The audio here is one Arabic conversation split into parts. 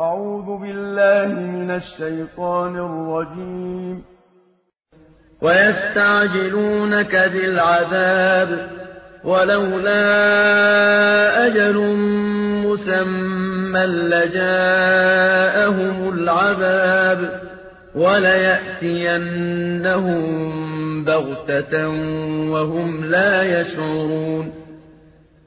أعوذ بالله من الشيطان الرجيم. ويستعجلونك بالعذاب ولولا أجل مسمى لجاءهم العذاب وليأتينهم بغتة وهم لا يشعرون.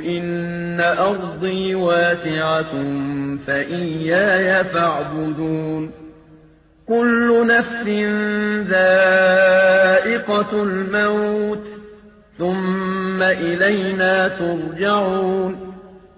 إن أرضي واسعة فإياي فاعبدون كل نفس ذائقة الموت ثم إلينا ترجعون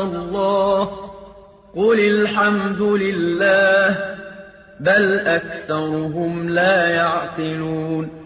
الله. قل الحمد لله. بل أكثرهم لا يعقلون.